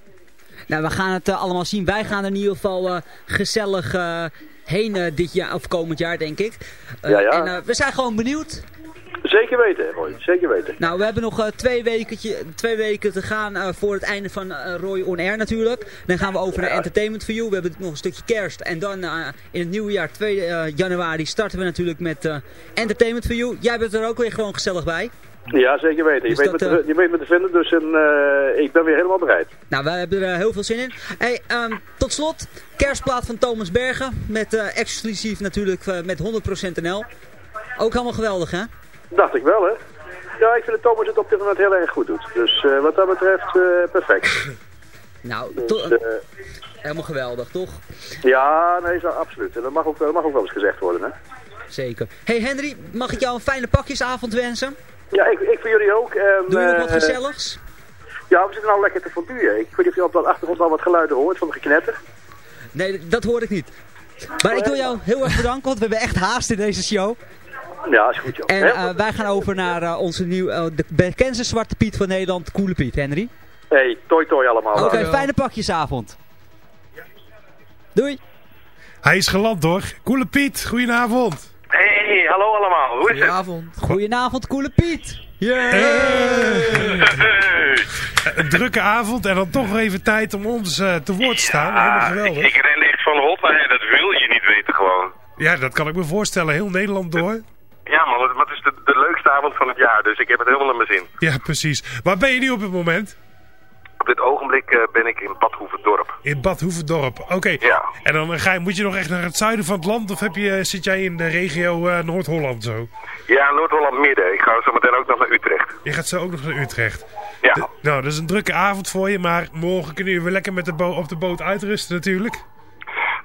Nou, we gaan het eh, allemaal zien. Wij gaan er in ieder geval eh, gezellig heen dit jaar, of komend jaar, denk ik. Ja, ja. En we zijn gewoon benieuwd. Zeker weten, Roy. Zeker weten. Nou, we hebben nog eh, twee, wekentje, twee weken te gaan eh, voor het einde van eh, Roy On Air natuurlijk. Dan gaan we over naar Entertainment for You. We hebben nog een stukje kerst. En dan in het nieuwe jaar, 2 eh, januari, starten we natuurlijk met Entertainment for You. Jij bent er ook weer gewoon gezellig bij. Ja, zeker weten. Je, Dus weet, me dat, te, je weet me te vinden, dus een, ik ben weer helemaal bereid. Nou, wij hebben er heel veel zin in. Hey, ehm, tot slot, kerstplaat van Thomas Bergen. Met exclusief natuurlijk met 100% NL. Ook helemaal geweldig, hè? Dacht ik wel, hè? Ja, ik vind dat Thomas het op dit moment heel erg goed doet. Dus eh, wat dat betreft, eh, perfect. [LAUGHS] Nou, Dus, eh, helemaal geweldig, toch? ja, nee, zo, absoluut. En dat mag, ook, dat mag ook wel eens gezegd worden, hè? Zeker. Hey Henry, mag ik jou een fijne pakjesavond wensen? Ja, ik, ik voor jullie ook. En, Doe je nog wat gezelligs? Ja, we zitten nou lekker te fonduren. Ik weet niet of je op de achtergrond al wat geluiden hoort van de geknetter. Nee, dat hoor ik niet. Maar ik wil jou heel erg bedanken, want we hebben echt haast in deze show. Ja, is goed joh. En eh, wij gaan over naar eh, onze nieuwe, eh, de bekendste Zwarte Piet van Nederland, Koele Piet, Henry. hey, toi toi allemaal. Oké, fijne pakjesavond. Doei. Hij is geland hoor. Koele Piet, goedenavond. Hey, hallo allemaal. Hoe is het? Goedenavond. Goedenavond, Koele Piet. Een drukke avond en dan toch nog even tijd om ons te woord te staan. Helemaal Ah, geweldig. ik, ik ren echt van hot naar her, dat wil je niet weten gewoon. Ja, dat kan ik me voorstellen. Heel Nederland door. Ja man, het, het is de, de leukste avond van het jaar, dus ik heb het helemaal naar mijn zin. Ja, precies. Waar ben je nu op het moment? Op dit ogenblik eh, ben ik in Bad Hoeverdorp. In Bad Hoeverdorp. Oké. Ja. En dan ga je, moet je nog echt naar het zuiden van het land of heb je, zit jij in de regio eh, Noord-Holland zo? Ja, Noord-Holland midden. Ik ga zo meteen ook nog naar Utrecht. Je gaat zo ook nog naar Utrecht. Ja. De- nou, dat is een drukke avond voor je, maar morgen kunnen jullie weer lekker met de op de boot uitrusten natuurlijk.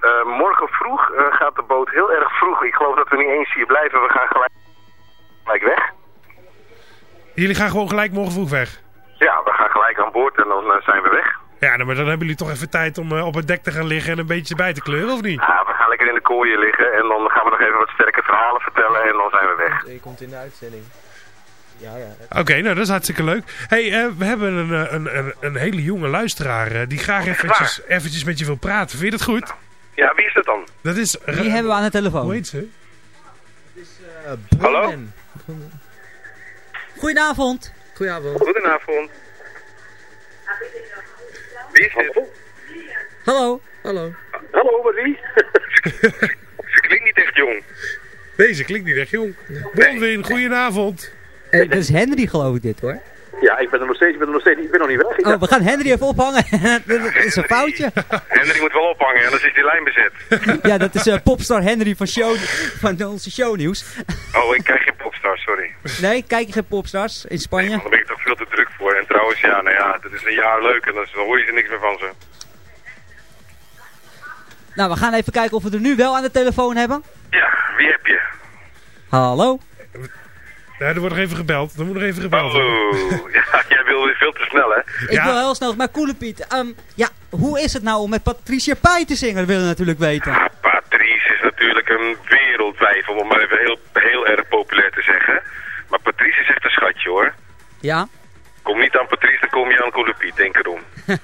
Eh, morgen vroeg eh, gaat de boot heel erg vroeg. Ik geloof dat we niet eens hier blijven. We gaan gelijk, gelijk weg. Jullie gaan gewoon gelijk morgen vroeg weg. Ja, we gaan gelijk aan boord en dan eh, zijn we weg. Ja, nou, maar dan hebben jullie toch even tijd om op het dek te gaan liggen en een beetje bij te kleuren, of niet? Ja, we gaan lekker in de kooien liggen en dan gaan we nog even wat sterke verhalen vertellen en dan zijn we weg. Je komt in de uitzending. Ja, ja. Oké, nou dat is hartstikke leuk. hey, eh, we hebben een, een, een, een hele jonge luisteraar eh, die graag eventjes, eventjes met je wil praten. Vind je dat goed? Ja, wie is dat dan? Dat is... Die hebben we aan de telefoon. Hoe heet ze? Hallo? Goedenavond. Goedenavond. Goedenavond. Wie is dit? Hallo. Hallo. Hallo, wat wie? [LAUGHS] Ze klinkt niet echt jong. Deze klinkt niet echt jong. Bronwyn, goedenavond. Eh, dat is Henry geloof ik dit hoor. Ja, ik ben er nog steeds, ik ben er nog steeds, ik ben nog niet weg. Oh, we gaan Henry even ophangen. [LAUGHS] dat is een foutje. [LAUGHS] Henry moet wel ophangen, anders is die lijn bezet. ja, dat is eh, popstar Henry van, show, van onze shownieuws. [LAUGHS] Oh, ik krijg geen popstar. popstars, sorry. Nee, kijk je geen popstars in Spanje? Daar ben ik toch veel te druk voor. En trouwens, ja, nou ja, dat is een jaar leuk en dan dan hoor je er niks meer van ze. Nou, we gaan even kijken of we er nu wel aan de telefoon hebben. Ja, wie heb je? Hallo? Ja, er wordt nog even gebeld. Er moet nog even gebeld Oh, ja, [LAUGHS] jij wil weer veel te snel, hè? Ik wil heel snel, maar Koele Piet, ehm, ja, hoe is het nou om met Patricia Pai te zingen? Dat willen we natuurlijk weten. Patrice is natuurlijk een wereldwijf, om het maar even heel, heel erg populair te zeggen. Maar Patrice is echt een schatje, hoor. Ja? Kom niet aan Patrice, dan kom je aan Koelepiet, denk erom. [LAUGHS]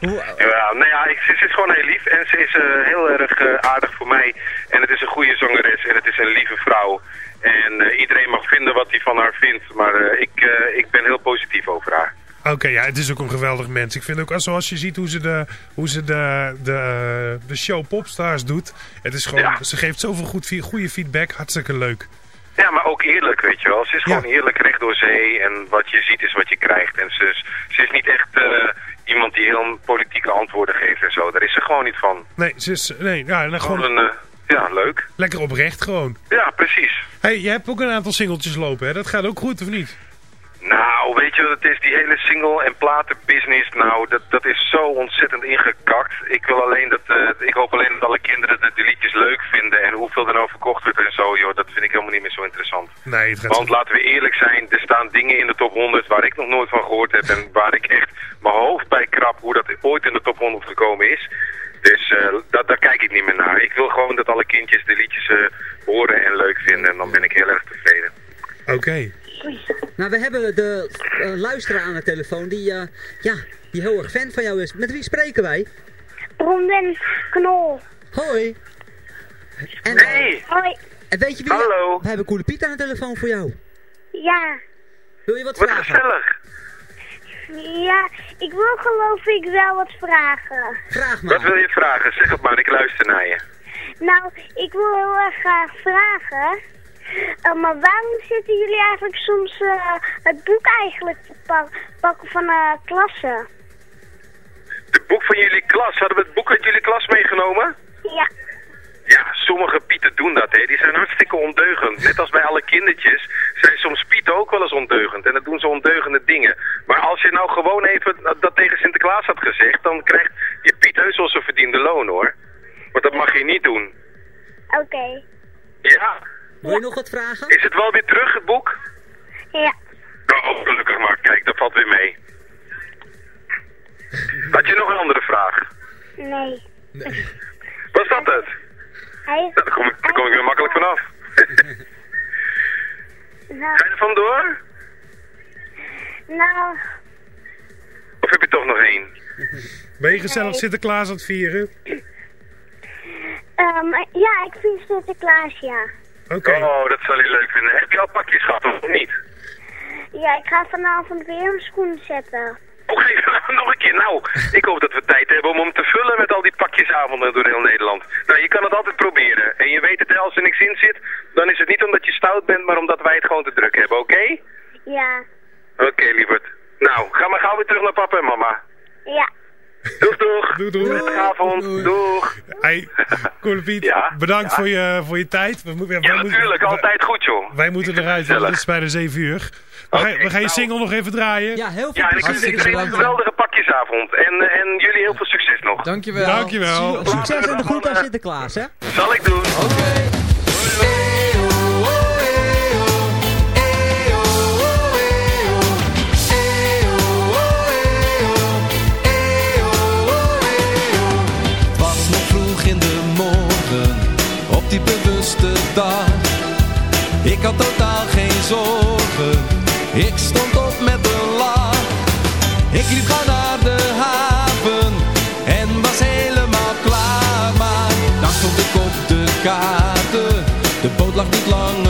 Ja, nou ja, ik, ze, ze is gewoon heel lief en ze is eh, heel erg eh, aardig voor mij. En het is een goede zangeres en het is een lieve vrouw. En eh, iedereen mag vinden wat hij van haar vindt, maar eh, ik, eh, ik ben heel positief over haar. Oké, ja, het is ook een geweldig mens. Ik vind ook, als- zoals je ziet hoe ze de, hoe ze de, de, de show Popstars doet. Het is gewoon, ze geeft zoveel goed, goede feedback. Hartstikke leuk. Ja, maar ook eerlijk, weet je wel. Ze is gewoon eerlijk recht door zee en wat je ziet is wat je krijgt. En ze is, ze is niet echt iemand die heel politieke antwoorden geeft en zo. Daar is ze gewoon niet van. Nee, ze is, nee, ja, dan Gewoon gewoon een, ja, leuk. lekker oprecht gewoon. Ja, precies. hey, je hebt ook een aantal singeltjes lopen, hè? Dat gaat ook goed, of niet? Nou, weet je wat het is? Die hele single- en platenbusiness, nou, dat, dat is zo ontzettend ingekakt. Ik wil alleen dat, eh, ik hoop alleen dat alle kinderen de, de liedjes leuk vinden. En hoeveel er nou verkocht wordt en zo, joh, dat vind ik helemaal niet meer zo interessant. Nee, het gaat Want laten we eerlijk zijn, er staan dingen in de top 100 waar ik nog nooit van gehoord heb. En waar ik echt mijn hoofd bij krap hoe dat ooit in de top 100 gekomen is. Dus eh, dat, daar kijk ik niet meer naar. Ik wil gewoon dat alle kindjes de liedjes eh, horen en leuk vinden. En dan ben ik heel erg tevreden. Oké. Nou, we hebben de eh, luisteraar aan de telefoon die, ja, die heel erg fan van jou is. Met wie spreken wij? Bronden Knol. Hoi. En, hey. Hoi. En weet je wie? Hallo. We hebben Koele Piet aan de telefoon voor jou. Ja. Wil je wat, Wat vragen? gezellig. Ja, ik wil geloof ik wel wat vragen. Vraag Wat wil je vragen? Zeg het maar, ik luister naar je. Nou, ik wil heel erg graag vragen. eh, maar waarom zitten jullie eigenlijk soms eh, het boek eigenlijk te pa- pakken van de klasse? Het boek van jullie klas, hadden we het boek uit Sinterklaas aan het vieren? ehm, ja, ik vind Sinterklaas, ja. Oké. Oh, dat zal je leuk vinden. Heb je al pakjes gehad of niet? Ja, ik ga vanavond weer een schoen zetten. Oh, [LAUGHS] geef nog een keer. Nou, ik hoop dat we tijd hebben om hem te vullen met al die pakjesavonden door heel Nederland. Nou, je kan het altijd proberen. En je weet het, als er niks in zit, dan is het niet omdat je stout bent, maar omdat wij het gewoon te druk hebben, oké? Ja. Oké, lieverd. Nou, ga maar gauw weer terug naar papa en mama. Ja. Doeg, doeg. Doeg, doeg. Avond. Doeg. Hey, Koele Piet, bedankt Voor, je, voor je tijd. We, moeten- wij Ja, natuurlijk. Altijd goed, joh. Wij moeten eruit, want het is bijna 7 uur. We, gaan, we gaan je single nog even draaien. Ja, heel Ja, en ik wens iedereen een geweldige pakjesavond. En, eh, en jullie heel veel succes nog. Dankjewel. Dankjewel. Succes en de groet aan Sinterklaas, hè? Zal ik doen. Het Ik had totaal geen zorgen, ik stond op met een lach. Ik liep gauw naar de haven en was helemaal klaar. Maar daar stond ik op de kaarten, de boot lag niet langer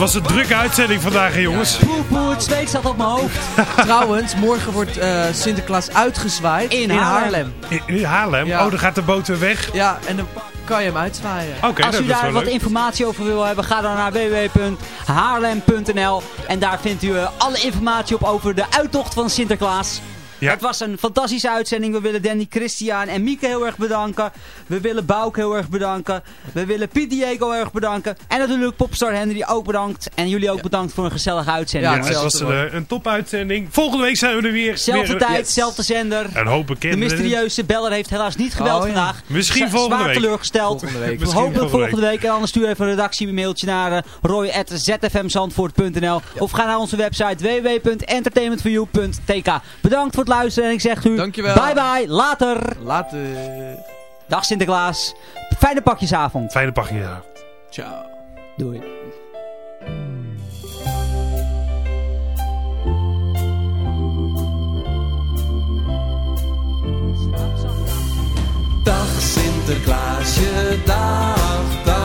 was een drukke uitzending vandaag, hè, jongens. Poe, poe, het zweet zat op mijn hoofd. [LAUGHS] Trouwens, morgen wordt eh, Sinterklaas uitgezwaaid in, Haarlem. In, in Haarlem? Ja. Oh, dan gaat de boot weer weg. Ja, en dan kan je hem uitzwaaien. Als u daar wat leuk. informatie over wil hebben, ga dan naar www.haarlem.nl en daar vindt u eh, alle informatie op over de uittocht van Sinterklaas. Het was een fantastische uitzending. We willen Danny, Christian en Mieke heel erg bedanken. We willen Bouke heel erg bedanken. We willen Piet Diego heel erg bedanken. En natuurlijk Popstar Henry ook bedankt. En jullie ook bedankt voor een gezellige uitzending. Ja, het was een, eh, een topuitzending. Volgende week zijn we er weer. Zelfde weer, tijd, zelfde zender. Een hoop De bekenden. mysterieuze beller heeft helaas niet gebeld Oh, ja. vandaag. Misschien Z- volgende Zwaar week. teleurgesteld. Volgende week. We Misschien Hopelijk volgende volgende week. En anders stuur even een redactiemailtje naar uh, roy.zfmzandvoort.nl Of ga naar onze website www.entertainmentforyou.tk Bedankt voor het luisteren en ik zeg u Dankjewel. bye bye, later. Later. Dag Sinterklaas. Fijne pakjesavond. Fijne pakjesavond. Ciao. Doei. Dag Sinterklaasje, dag, dag,